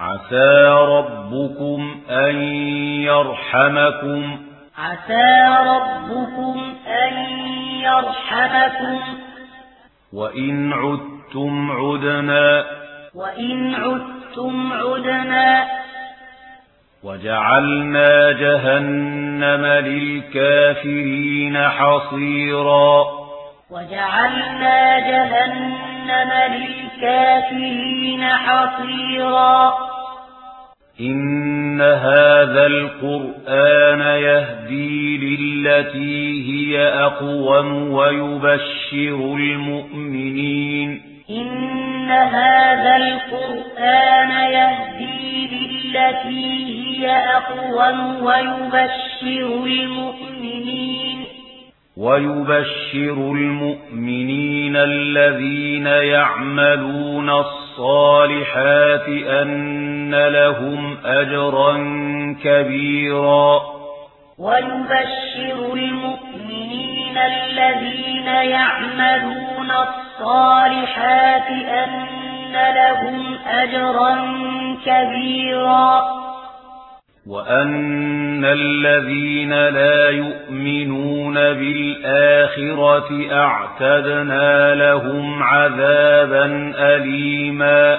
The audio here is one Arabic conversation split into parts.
عسى ربكم أن يرحمكم. عسى ربكم أن يرحمكم. وإن عدتم عدنا. وإن عدتم عدنا. وجعلنا جهنم للكافرين حصيرا. وجعلنا جهنم للكافرين حصيرا. إن هذا القرآن يهدي للتي هي أقوم ويبشر المؤمنين إن هذا القرآن يهدي للتي هي أقوم ويبشر المؤمنين ويبشر المؤمنين الذين يعملون الصالحات أن إن لهم أجرا كبيرا ويبشر المؤمنين الذين يعملون الصالحات أن لهم أجرا كبيرا وَأَنَّ الَّذِينَ لَا يُؤْمِنُونَ بِالْآخِرَةِ أَعْتَدْنَا لَهُمْ عَذَابًا أَلِيمًا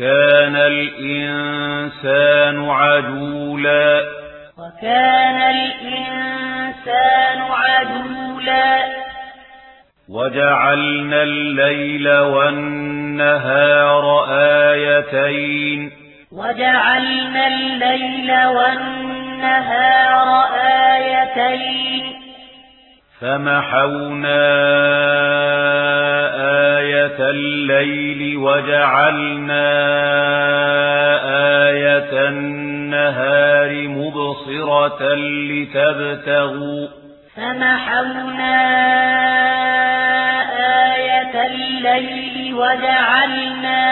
وكان الإنسان عجولا. وكان الإنسان عجولا. وجعلنا الليل والنهار آيتين. وجعلنا الليل والنهار آيتين. فمحونا آية الليل وجعلنا آية النهار مبصرة لتبتغوا فمحونا آية الليل وجعلنا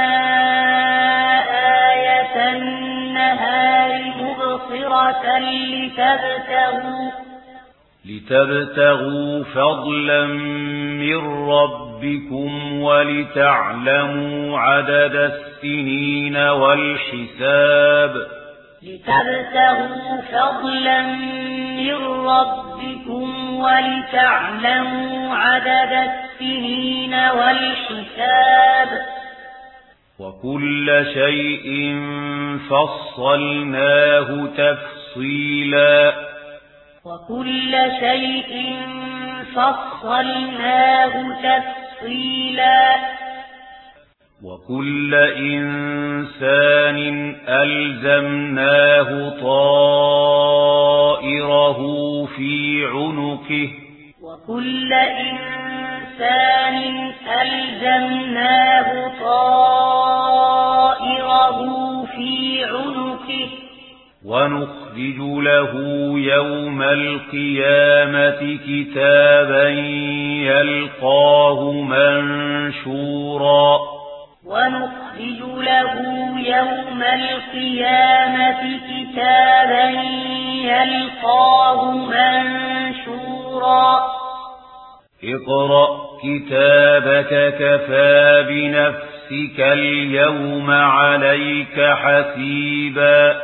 آية النهار مبصرة لتبتغوا لتبتغوا فضلا من رب ربكم ولتعلموا عدد السنين والحساب لتبتغوا فضلا من ربكم ولتعلموا عدد السنين والحساب وكل شيء فصلناه تفصيلا وكل شيء فصلناه تفصيلا تفصيلا وكل إنسان ألزمناه طائره في عنقه وكل إنسان ألزمناه طائره في عنقه ونخ يخرج له يوم القيامة كتابا يلقاه منشورا ونخرج له يوم القيامة كتابا يلقاه منشورا اقرأ كتابك كفى بنفسك اليوم عليك حسيبا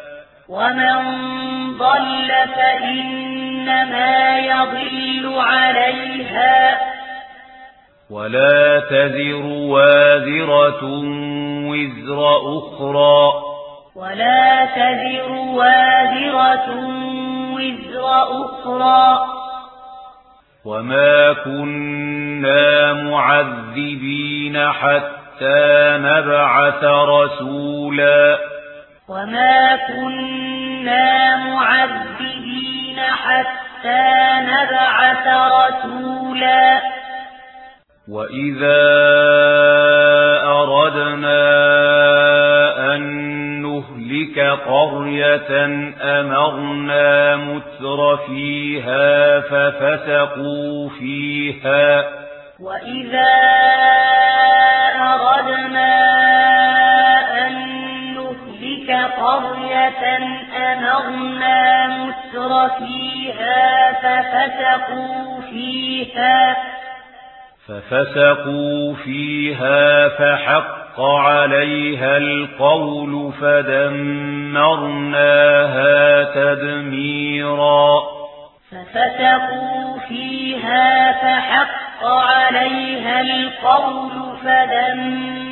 ومن ضل فإنما يضل عليها ولا تذر وازرة وزر أخرى ولا تذر وازرة وزر أخرى وما كنا معذبين حتى نبعث رسولا وما كنا معذبين حتى نبعث رسولا. وإذا أردنا أن نهلك قرية أمرنا متر فيها ففسقوا فيها. وإذا أردنا قرية أمرنا مسر فيها ففسقوا فيها ففسقوا فيها فحق عليها القول فدمرناها تدميرا. ففسقوا فيها فحق عليها القول فدمرناها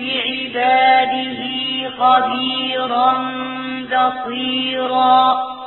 بعباده خبيرا بصيرا.